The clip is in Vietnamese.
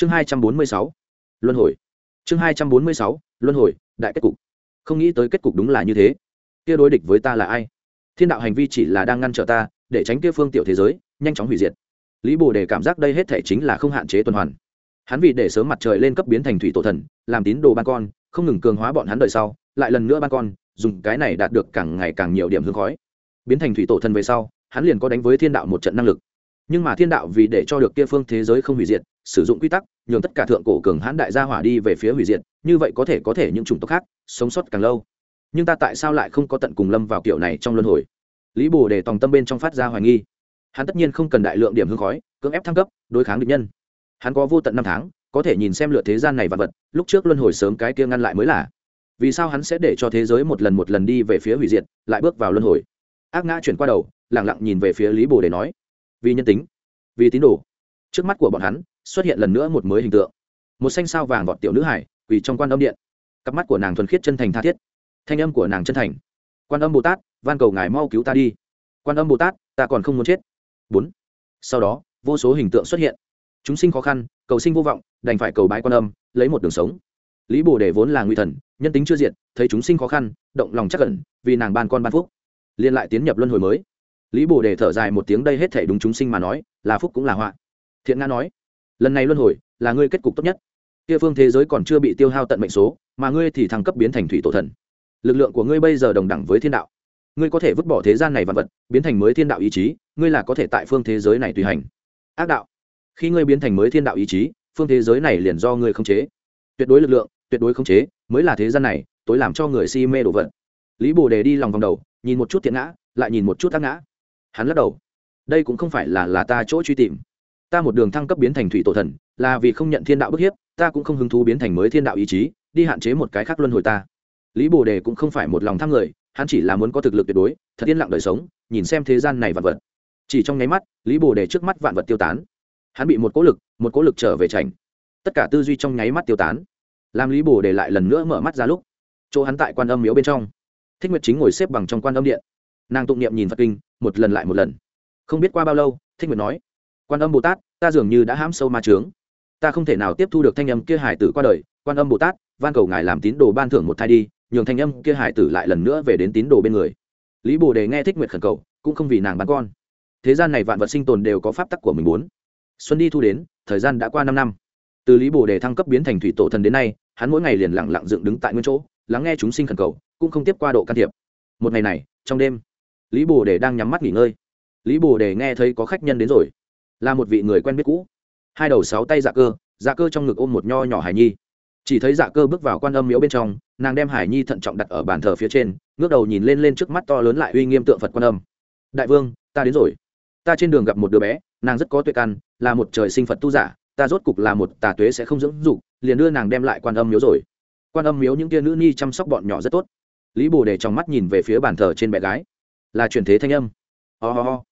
chương hai trăm bốn mươi sáu. Luân hồi. Chương hai trăm bốn mươi sáu, luân hồi, đại kết cục. Không nghĩ tới kết cục đúng là như thế. Kia đối địch với ta là ai? Thiên đạo hành vi chỉ là đang ngăn trở ta, để tránh kia phương tiểu thế giới, nhanh chóng hủy diệt. Lý bồ đề cảm giác đây hết thể chính là không hạn chế tuần hoàn. Hắn vì để sớm mặt trời lên cấp biến thành thủy tổ thần, làm tín đồ ban con, không ngừng cường hóa bọn hắn đời sau, lại lần nữa ban con, dùng cái này đạt được càng ngày càng nhiều điểm hương khói. Biến thành thủy tổ thần về sau, hắn liền có đánh với thiên đạo một trận năng lực. Nhưng mà thiên đạo vì để cho được kia phương thế giới không hủy diệt sử dụng quy tắc, nhường tất cả thượng cổ cường hãn đại gia hỏa đi về phía hủy diệt, như vậy có thể có thể những chủng tộc khác sống sót càng lâu. Nhưng ta tại sao lại không có tận cùng lâm vào kiểu này trong luân hồi? Lý bồ để tòng tâm bên trong phát ra hoài nghi. Hắn tất nhiên không cần đại lượng điểm hương khói, cưỡng ép thăng cấp, đối kháng địch nhân. Hắn có vô tận năm tháng, có thể nhìn xem lựa thế gian này vật vật, lúc trước luân hồi sớm cái kia ngăn lại mới là. Vì sao hắn sẽ để cho thế giới một lần một lần đi về phía hủy diệt, lại bước vào luân hồi? Ác ngã chuyển qua đầu lẳng lặng nhìn về phía lý bồ để nói. Vì nhân tính, vì tín đồ. Trước mắt của bọn hắn xuất hiện lần nữa một mới hình tượng. Một xanh sao vàng vọt tiểu nữ hải, quỳ trong quan âm điện. Cặp mắt của nàng thuần khiết chân thành tha thiết. Thanh âm của nàng chân thành. Quan âm bồ tát, van cầu ngài mau cứu ta đi. Quan âm bồ tát, ta còn không muốn chết. Bốn. Sau đó, vô số hình tượng xuất hiện. Chúng sinh khó khăn, cầu sinh vô vọng, đành phải cầu bái quan âm, lấy một đường sống. Lý bồ đề vốn là nguy thần, nhân tính chưa diệt, thấy chúng sinh khó khăn, động lòng chắc cẩn vì nàng ban con ban phúc. Liên lại tiến nhập luân hồi mới. Lý bồ đề thở dài một tiếng, đây hết thể đúng chúng sinh mà nói, là phúc cũng là họa. Thiện nga nói lần này luân hồi là ngươi kết cục tốt nhất. Kia phương thế giới còn chưa bị tiêu hao tận mệnh số, mà ngươi thì thăng cấp biến thành thủy tổ thần. Lực lượng của ngươi bây giờ đồng đẳng với thiên đạo. Ngươi có thể vứt bỏ thế gian này vật vật, biến thành mới thiên đạo ý chí, ngươi là có thể tại phương thế giới này tùy hành. Ác đạo. Khi ngươi biến thành mới thiên đạo ý chí, phương thế giới này liền do ngươi khống chế. Tuyệt đối lực lượng, tuyệt đối khống chế, mới là thế gian này, tối làm cho người si mê đổ vật. Lý bồ đề đi lòng vòng đầu, nhìn một chút thiện ngã, lại nhìn một chút ác ngã. Hắn lắc đầu. Đây cũng không phải là là ta chỗ truy tìm ta một đường thăng cấp biến thành thủy tổ thần, là vì không nhận thiên đạo bức hiếp, ta cũng không hứng thú biến thành mới thiên đạo ý chí, đi hạn chế một cái khác luân hồi ta. Lý bồ đề cũng không phải một lòng tham người, hắn chỉ là muốn có thực lực tuyệt đối, thật yên lặng đời sống, nhìn xem thế gian này vạn vật. Chỉ trong nháy mắt, lý bồ đề trước mắt vạn vật tiêu tán. Hắn bị một cố lực, một cố lực trở về trành tất cả tư duy trong nháy mắt tiêu tán. Làm lý bồ đề lại lần nữa mở mắt ra lúc, chỗ hắn tại quan âm miếu bên trong. Thích nguyệt chính ngồi xếp bằng trong quan âm điện. Nàng tụng niệm nhìn phật kinh, một lần lại một lần. Không biết qua bao lâu, thích nguyệt nói quan âm bồ tát, ta dường như đã hãm sâu ma trướng ta không thể nào tiếp thu được thanh âm kia hải tử qua đời. Quan âm bồ tát, van cầu ngài làm tín đồ ban thưởng một thai đi, nhường thanh âm kia hải tử lại lần nữa về đến tín đồ bên người. Lý bồ đề nghe thích nguyện khẩn cầu, cũng không vì nàng bán con. Thế gian này vạn vật sinh tồn đều có pháp tắc của mình muốn. Xuân đi thu đến, thời gian đã qua năm năm. Từ lý bồ đề thăng cấp biến thành thủy tổ thần đến nay, hắn mỗi ngày liền lặng lặng dựng đứng tại nguyên chỗ, lắng nghe chúng sinh khẩn cầu, cũng không tiếp qua độ can thiệp. Một ngày này, trong đêm, lý bồ đề đang nhắm mắt nghỉ ngơi. Lý bồ đề nghe thấy có khách nhân đến rồi là một vị người quen biết cũ. Hai đầu sáu tay dạ cơ dạ cơ trong ngực ôm một nho nhỏ hải nhi. Chỉ thấy dạ cơ bước vào quan âm miếu bên trong, nàng đem hải nhi thận trọng đặt ở bàn thờ phía trên, ngước đầu nhìn lên lên trước mắt to lớn lại uy nghiêm tượng phật quan âm. Đại vương, ta đến rồi. Ta trên đường gặp một đứa bé, nàng rất có tuệ căn, là một trời sinh phật tu giả, ta rốt cục là một tà tuế sẽ không dưỡng dục, liền đưa nàng đem lại quan âm miếu rồi. Quan âm miếu những tia nữ ni chăm sóc bọn nhỏ rất tốt. Lý bồ để trong mắt nhìn về phía bàn thờ trên bé gái. Là truyền thế thanh âm. Ho、oh ho、ho.